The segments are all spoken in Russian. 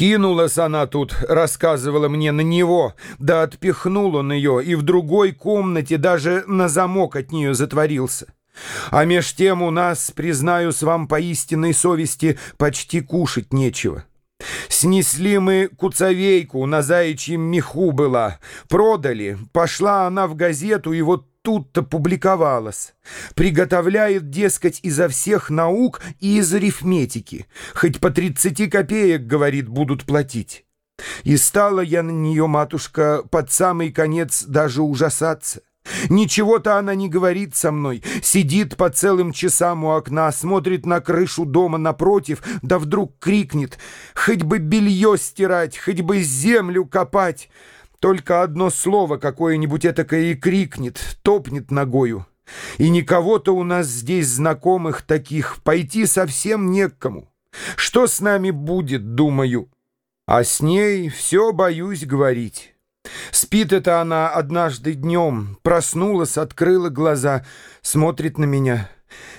Кинулась она тут, рассказывала мне на него, да отпихнул он ее, и в другой комнате даже на замок от нее затворился. А меж тем у нас, признаюсь вам по истинной совести, почти кушать нечего. Снесли мы куцовейку, на заячьем меху была, продали, пошла она в газету, и вот тут-то публиковалась. Приготовляет, дескать, изо всех наук и из арифметики. Хоть по 30 копеек, говорит, будут платить. И стала я на нее, матушка, под самый конец даже ужасаться. Ничего-то она не говорит со мной, сидит по целым часам у окна, смотрит на крышу дома напротив, да вдруг крикнет «Хоть бы белье стирать, хоть бы землю копать!» Только одно слово какое-нибудь этакое и крикнет, топнет ногою. И никого-то у нас здесь знакомых таких пойти совсем не к кому. Что с нами будет, думаю? А с ней все боюсь говорить. Спит это она однажды днем, проснулась, открыла глаза, смотрит на меня.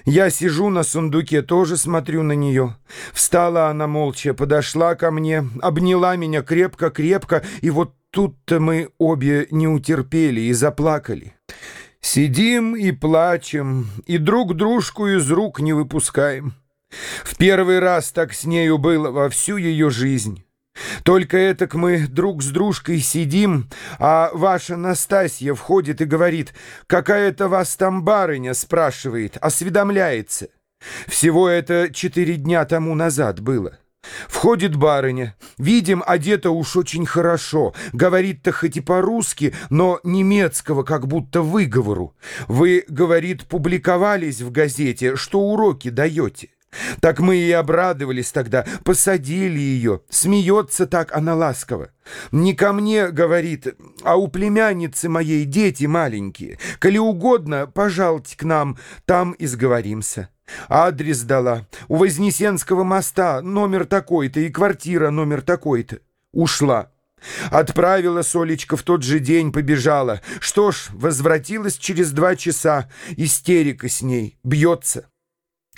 Я сижу на сундуке, тоже смотрю на нее. Встала она молча, подошла ко мне, обняла меня крепко-крепко, и вот тут-то мы обе не утерпели и заплакали. Сидим и плачем, и друг дружку из рук не выпускаем. В первый раз так с нею было во всю ее жизнь. Только этак мы друг с дружкой сидим, а ваша Настасья входит и говорит, «Какая-то вас там барыня?» спрашивает, осведомляется. Всего это четыре дня тому назад было. Входит барыня. Видим, одета уж очень хорошо. Говорит-то хоть и по-русски, но немецкого как будто выговору. Вы, говорит, публиковались в газете, что уроки даете. Так мы и обрадовались тогда, посадили ее. Смеется так она ласково. Не ко мне, говорит, а у племянницы моей дети маленькие. Коли угодно, пожалуйте к нам, там и сговоримся. Адрес дала. У Вознесенского моста номер такой-то и квартира номер такой-то. Ушла. Отправила Солечка в тот же день, побежала. Что ж, возвратилась через два часа. Истерика с ней. Бьется.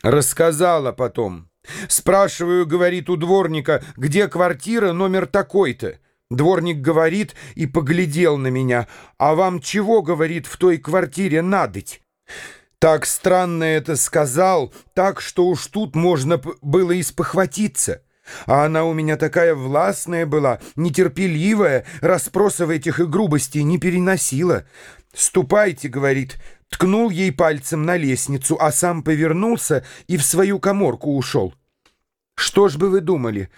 Рассказала потом. Спрашиваю, говорит у дворника, где квартира, номер такой-то. Дворник говорит и поглядел на меня. А вам чего, говорит, в той квартире надоть? Так странно это сказал, так что уж тут можно было и спохватиться. А она у меня такая властная была, нетерпеливая, расспросов этих и грубостей не переносила. «Ступайте», — говорит, ткнул ей пальцем на лестницу, а сам повернулся и в свою коморку ушел. Что ж бы вы думали?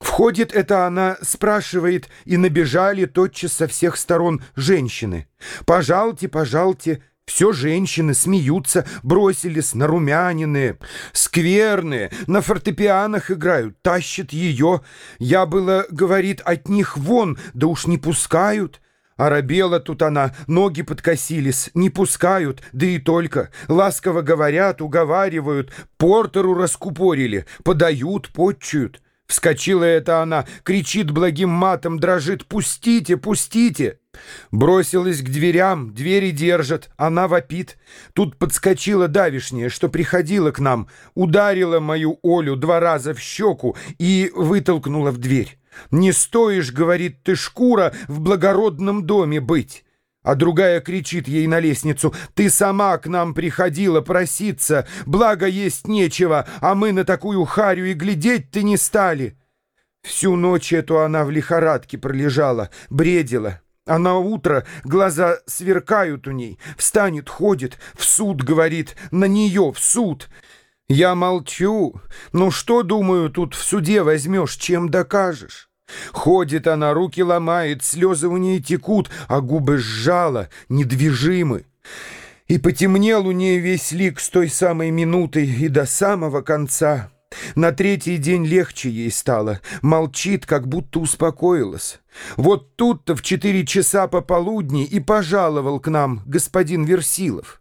Входит это она, спрашивает, и набежали тотчас со всех сторон женщины. «Пожалуйте, пожалуйте». Все женщины смеются, бросились на румянины, скверные, на фортепианах играют, тащат ее. Я было, говорит, от них вон, да уж не пускают. Арабела тут она, ноги подкосились, не пускают, да и только. Ласково говорят, уговаривают, портеру раскупорили, подают, подчуют. Вскочила это она, кричит благим матом, дрожит «Пустите, пустите!» Бросилась к дверям, двери держат, она вопит. Тут подскочила давишняя, что приходила к нам, ударила мою Олю два раза в щеку и вытолкнула в дверь. «Не стоишь, — говорит, — ты шкура в благородном доме быть». А другая кричит ей на лестницу, «Ты сама к нам приходила проситься, благо есть нечего, а мы на такую харю и глядеть-то не стали». Всю ночь эту она в лихорадке пролежала, бредила. А на утро глаза сверкают у ней, встанет, ходит, в суд, говорит, на нее, в суд. Я молчу. Ну что, думаю, тут в суде возьмешь, чем докажешь? Ходит она, руки ломает, слезы у ней текут, а губы сжала, недвижимы. И потемнел у ней весь лик с той самой минуты и до самого конца. На третий день легче ей стало, молчит, как будто успокоилась. Вот тут-то в четыре часа пополудни и пожаловал к нам господин Версилов.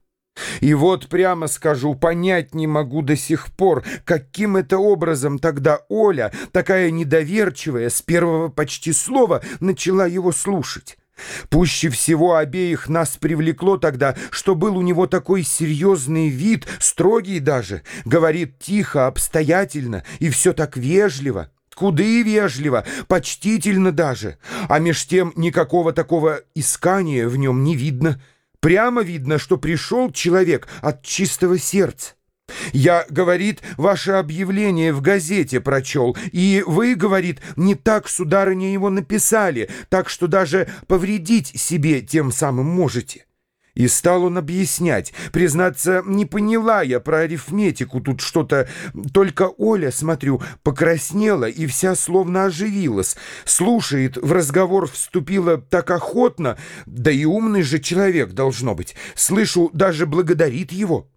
И вот прямо скажу, понять не могу до сих пор, каким это образом тогда Оля, такая недоверчивая, с первого почти слова начала его слушать. Пуще всего обеих нас привлекло тогда, что был у него такой серьезный вид, строгий даже, говорит тихо, обстоятельно и все так вежливо. скуды вежливо, почтительно даже. А меж тем никакого такого искания в нем не видно. Прямо видно, что пришел человек от чистого сердца. Я, говорит, ваше объявление в газете прочел, и вы, говорит, не так, сударыня, его написали, так что даже повредить себе тем самым можете. И стал он объяснять. Признаться, не поняла я про арифметику тут что-то. Только Оля, смотрю, покраснела и вся словно оживилась. Слушает, в разговор вступила так охотно, да и умный же человек должно быть. Слышу, даже благодарит его.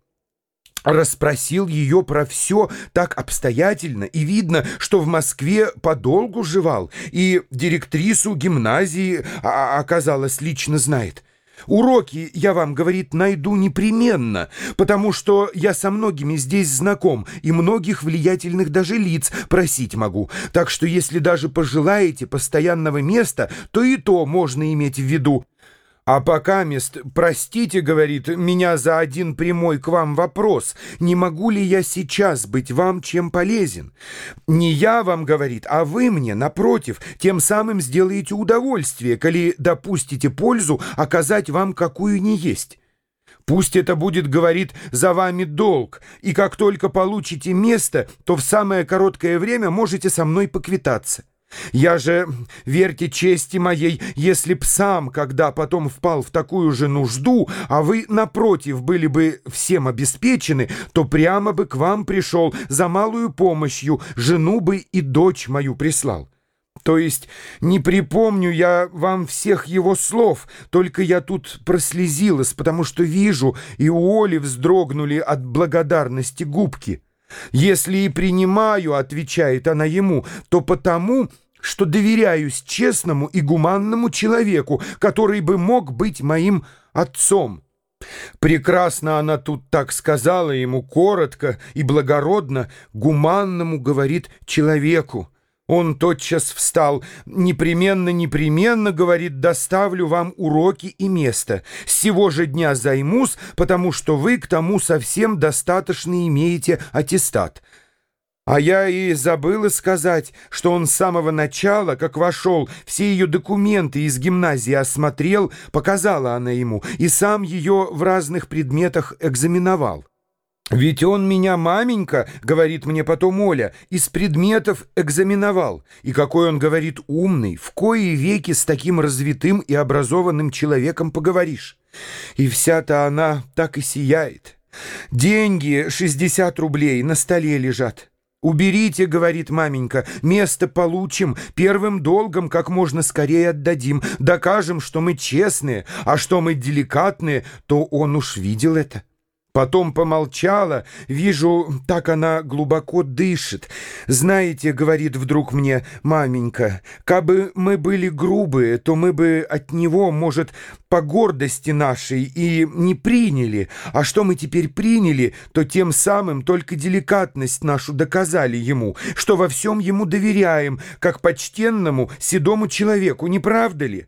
Расспросил ее про все так обстоятельно, и видно, что в Москве подолгу жевал, и директрису гимназии, а, оказалось, лично знает. Уроки, я вам, говорит, найду непременно, потому что я со многими здесь знаком и многих влиятельных даже лиц просить могу. Так что если даже пожелаете постоянного места, то и то можно иметь в виду. А пока мест, простите, говорит, меня за один прямой к вам вопрос, не могу ли я сейчас быть вам чем полезен? Не я вам, говорит, а вы мне, напротив, тем самым сделаете удовольствие, коли допустите пользу оказать вам какую ни есть. Пусть это будет, говорит, за вами долг, и как только получите место, то в самое короткое время можете со мной поквитаться. Я же, верьте чести моей, если б сам, когда потом впал в такую же нужду, а вы, напротив, были бы всем обеспечены, то прямо бы к вам пришел за малую помощью, жену бы и дочь мою прислал. То есть не припомню я вам всех его слов, только я тут прослезилась, потому что вижу, и у Оли вздрогнули от благодарности губки. «Если и принимаю, — отвечает она ему, — то потому, что доверяюсь честному и гуманному человеку, который бы мог быть моим отцом». Прекрасно она тут так сказала ему, коротко и благородно, гуманному, говорит, человеку. Он тотчас встал. «Непременно, непременно, — говорит, — доставлю вам уроки и место. С сего же дня займусь, потому что вы к тому совсем достаточно имеете аттестат». А я и забыла сказать, что он с самого начала, как вошел, все ее документы из гимназии осмотрел, показала она ему, и сам ее в разных предметах экзаменовал. «Ведь он меня, маменька, — говорит мне потом Оля, — из предметов экзаменовал. И какой он, говорит, умный, в кои веки с таким развитым и образованным человеком поговоришь. И вся-то она так и сияет. Деньги, 60 рублей, на столе лежат». «Уберите, — говорит маменька, — место получим, первым долгом как можно скорее отдадим, докажем, что мы честные, а что мы деликатные, то он уж видел это». Потом помолчала, вижу, так она глубоко дышит. «Знаете, — говорит вдруг мне маменька, — кабы мы были грубые, то мы бы от него, может, по гордости нашей и не приняли, а что мы теперь приняли, то тем самым только деликатность нашу доказали ему, что во всем ему доверяем, как почтенному седому человеку, не правда ли?»